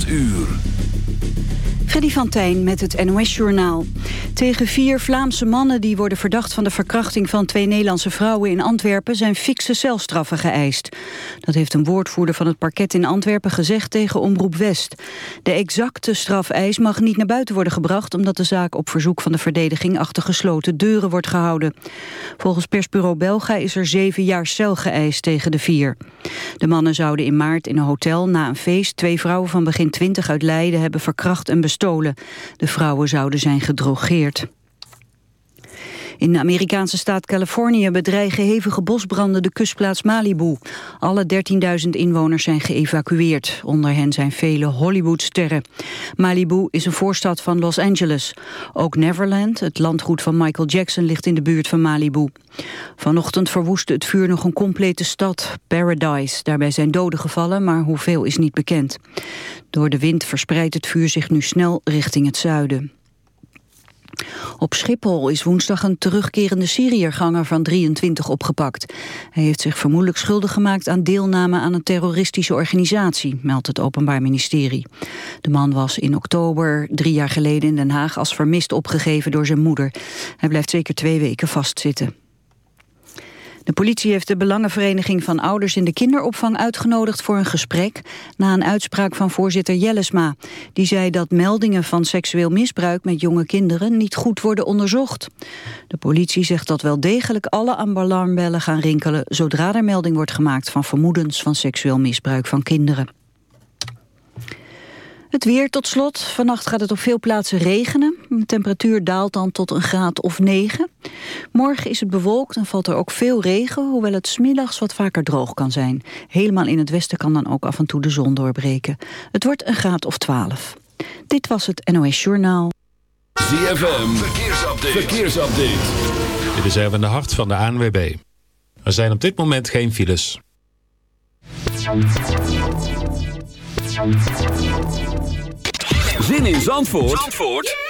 8 uur. Freddy van Tijn met het NOS-journaal. Tegen vier Vlaamse mannen die worden verdacht van de verkrachting van twee Nederlandse vrouwen in Antwerpen zijn fikse celstraffen geëist. Dat heeft een woordvoerder van het parket in Antwerpen gezegd tegen Omroep West. De exacte strafeis mag niet naar buiten worden gebracht omdat de zaak op verzoek van de verdediging achter gesloten deuren wordt gehouden. Volgens persbureau Belga is er zeven jaar cel geëist tegen de vier. De mannen zouden in maart in een hotel na een feest twee vrouwen van begin twintig uit Leiden hebben verkracht en De vrouwen zouden zijn gedrogeerd. In de Amerikaanse staat Californië bedreigen hevige bosbranden de kustplaats Malibu. Alle 13.000 inwoners zijn geëvacueerd. Onder hen zijn vele Hollywoodsterren. Malibu is een voorstad van Los Angeles. Ook Neverland, het landgoed van Michael Jackson, ligt in de buurt van Malibu. Vanochtend verwoestte het vuur nog een complete stad, Paradise. Daarbij zijn doden gevallen, maar hoeveel is niet bekend. Door de wind verspreidt het vuur zich nu snel richting het zuiden. Op Schiphol is woensdag een terugkerende Syriërganger van 23 opgepakt. Hij heeft zich vermoedelijk schuldig gemaakt aan deelname aan een terroristische organisatie, meldt het Openbaar Ministerie. De man was in oktober drie jaar geleden in Den Haag als vermist opgegeven door zijn moeder. Hij blijft zeker twee weken vastzitten. De politie heeft de Belangenvereniging van Ouders in de Kinderopvang uitgenodigd voor een gesprek na een uitspraak van voorzitter Jellesma. Die zei dat meldingen van seksueel misbruik met jonge kinderen niet goed worden onderzocht. De politie zegt dat wel degelijk alle alarmbellen gaan rinkelen zodra er melding wordt gemaakt van vermoedens van seksueel misbruik van kinderen. Het weer tot slot. Vannacht gaat het op veel plaatsen regenen. De temperatuur daalt dan tot een graad of 9. Morgen is het bewolkt en valt er ook veel regen... hoewel het smiddags wat vaker droog kan zijn. Helemaal in het westen kan dan ook af en toe de zon doorbreken. Het wordt een graad of 12. Dit was het NOS Journaal. ZFM, verkeersupdate. verkeersupdate. Dit is even de hart van de ANWB. Er zijn op dit moment geen files. Zin in Zandvoort, Zandvoort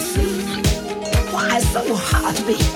something. Why so hard, baby?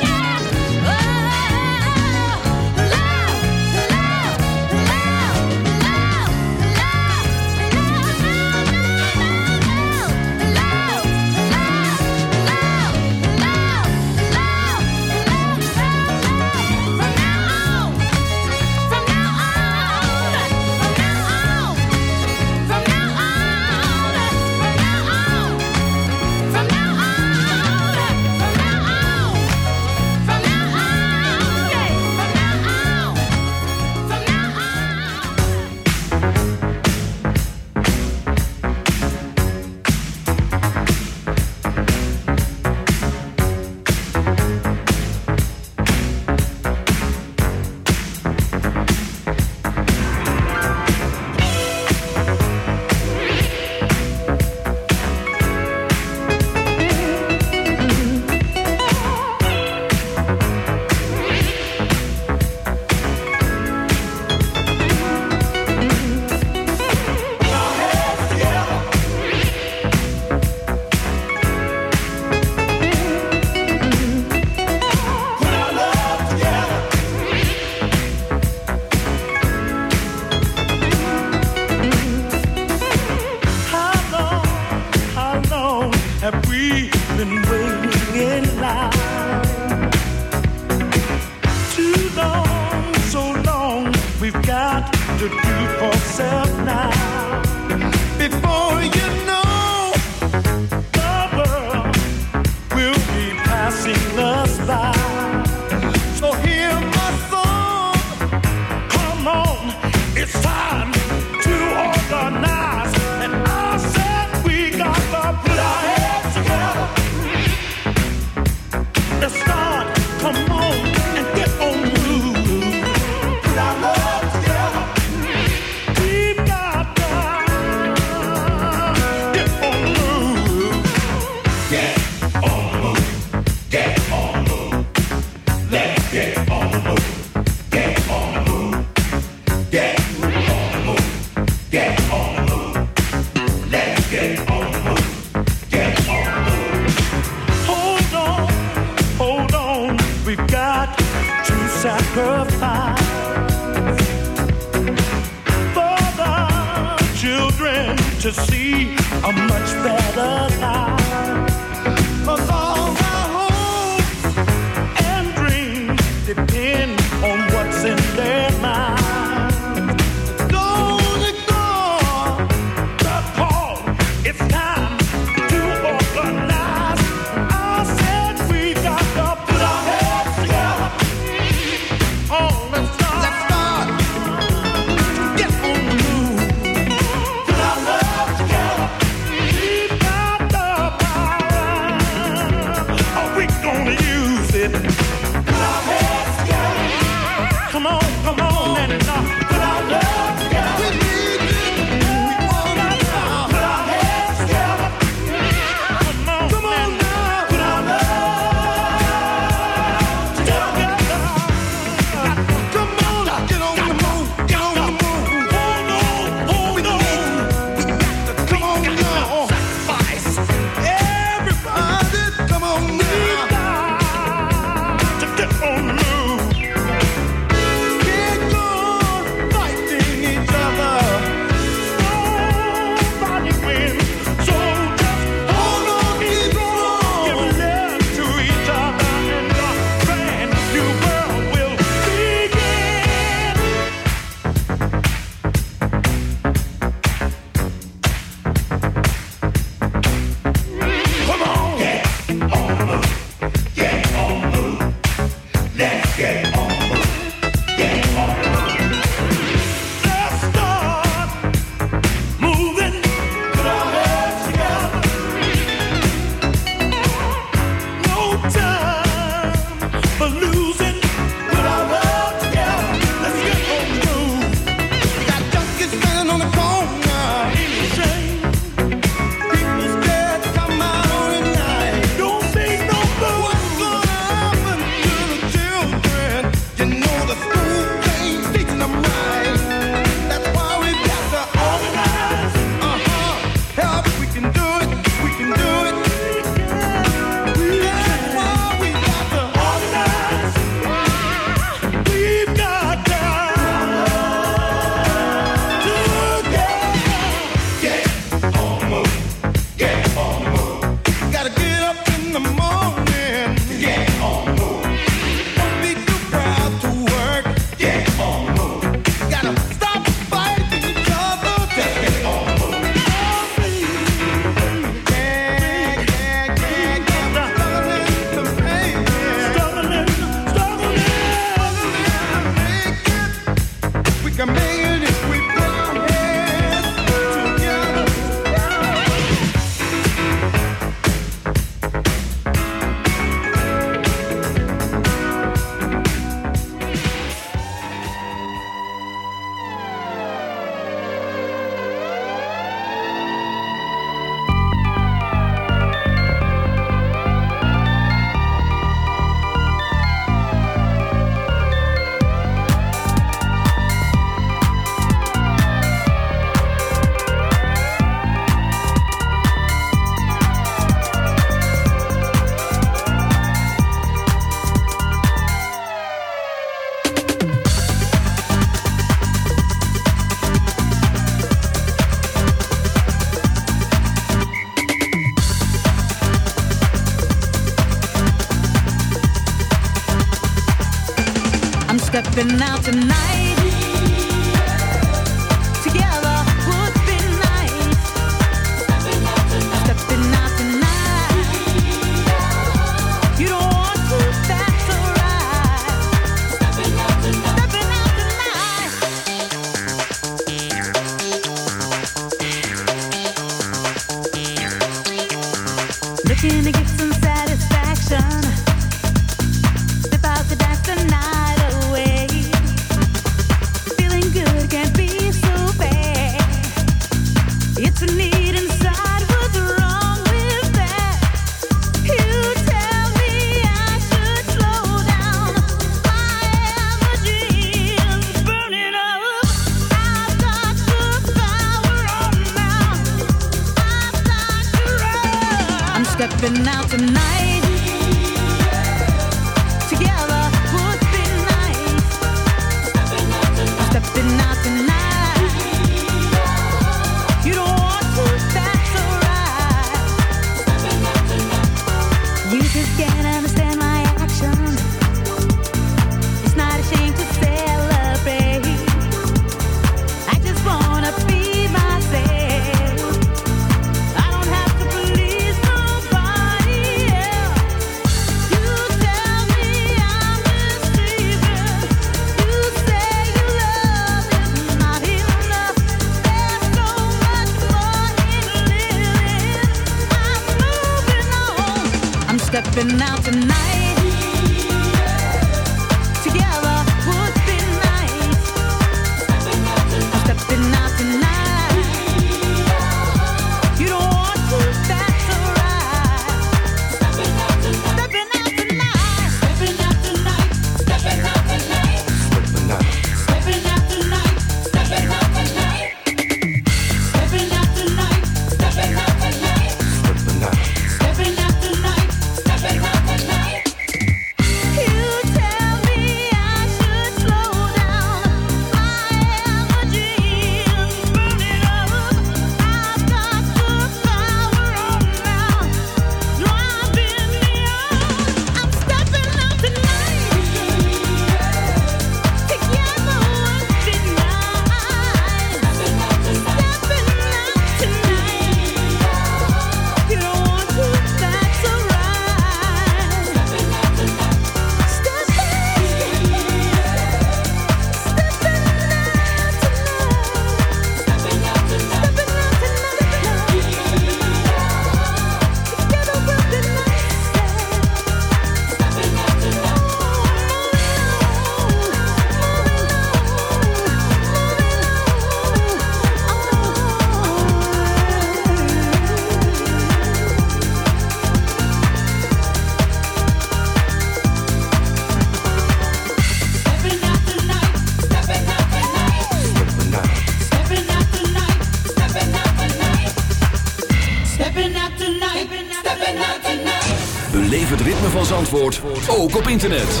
Ook op internet.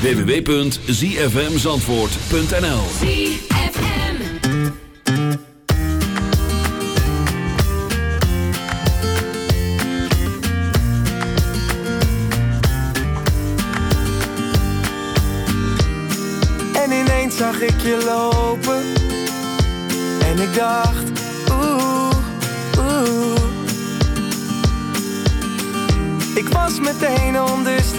www.zfmzandvoort.nl En ineens zag ik je lopen. En ik dacht, oeh, oeh. Ik was meteen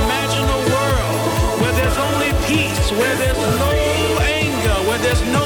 Imagine a world where there's only peace, where there's no anger, where there's no